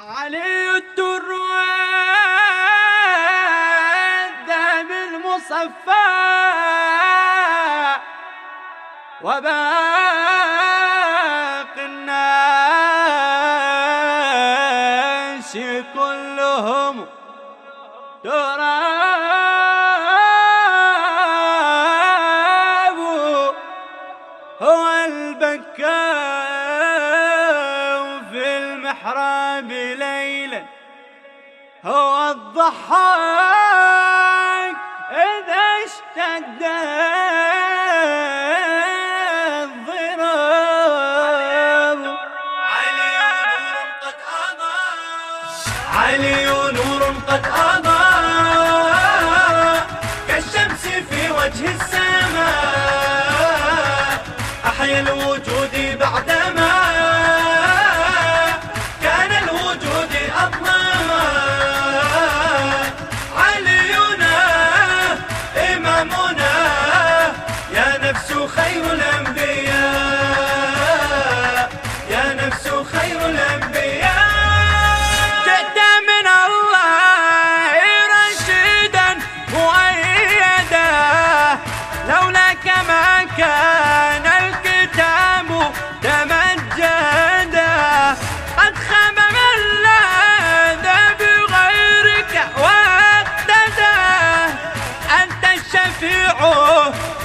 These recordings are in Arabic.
علي الدروان دام المصفى. وباقي الناس كلهم تراب. هو البكار. heart.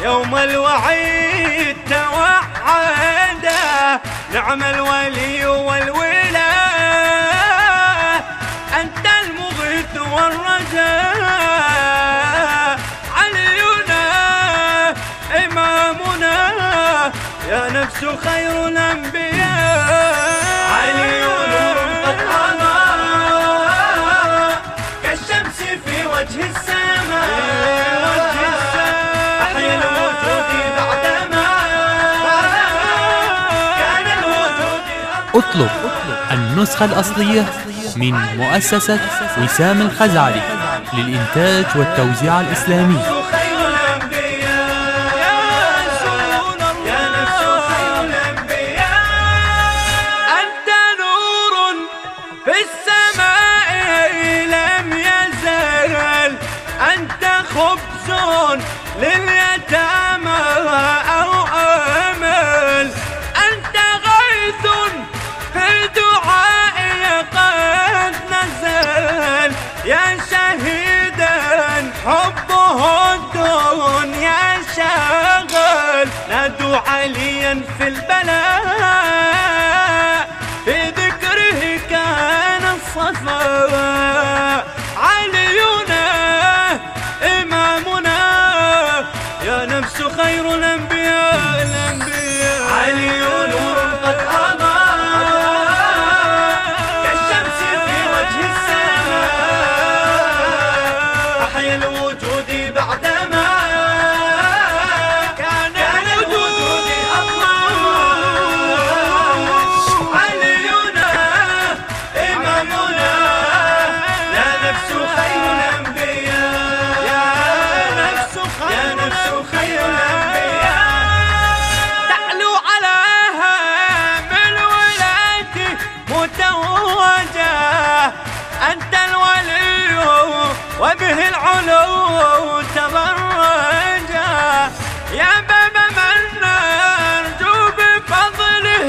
يوم الوعيد توعده نعم الولي والولاة أنت المغيث والرجاء علينا إمامنا يا نفس خير الأنبياء. اطلب النسخة الأصلية من مؤسسة وسام الخزعلي للإنتاج والتوزيع الإسلامي. حبه الدنيا شغل نادوا عليا في البلاء. في ذكره كان الصفا. وبه العلو تبرجا يا باب من نرجو بفضله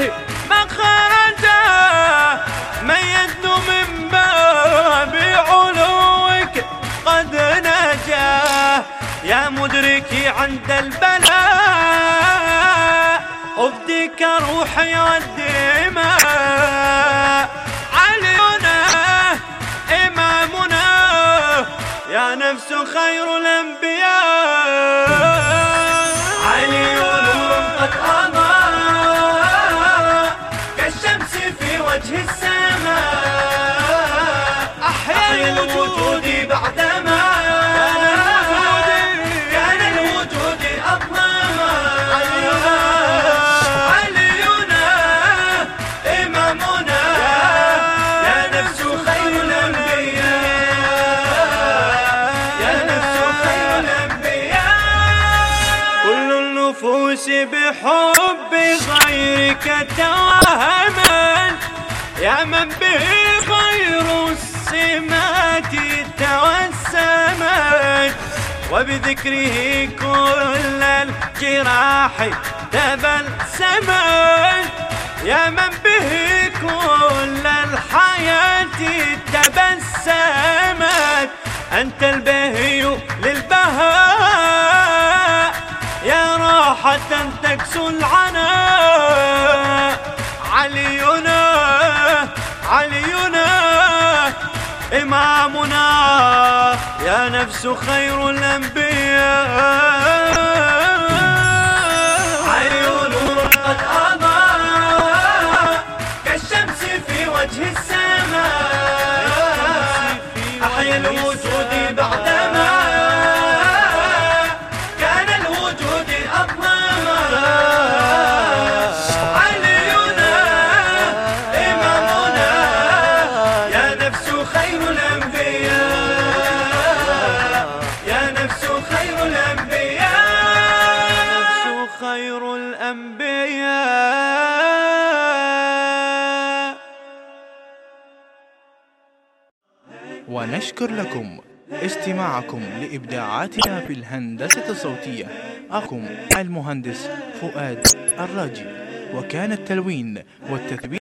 مخرجا. من يدنو من باب علوك قد نجا. يا مدركي عند البلاء أفديك روحي والدماء النفس خير لم مهووس بحب غيرك توهما يا من به غير السمات توسمت وبذكره كل الجراح تبسمت يا من به كل الحياة تبسمت. أنت البهي راحة تكسو العناء علينا علينا. إمامنا يا نفس خير الأنبياء. ونشكر لكم استماعكم لإبداعاتنا في الهندسة الصوتية. أخم المهندس فؤاد الراجي وكان التلوين والتثبيت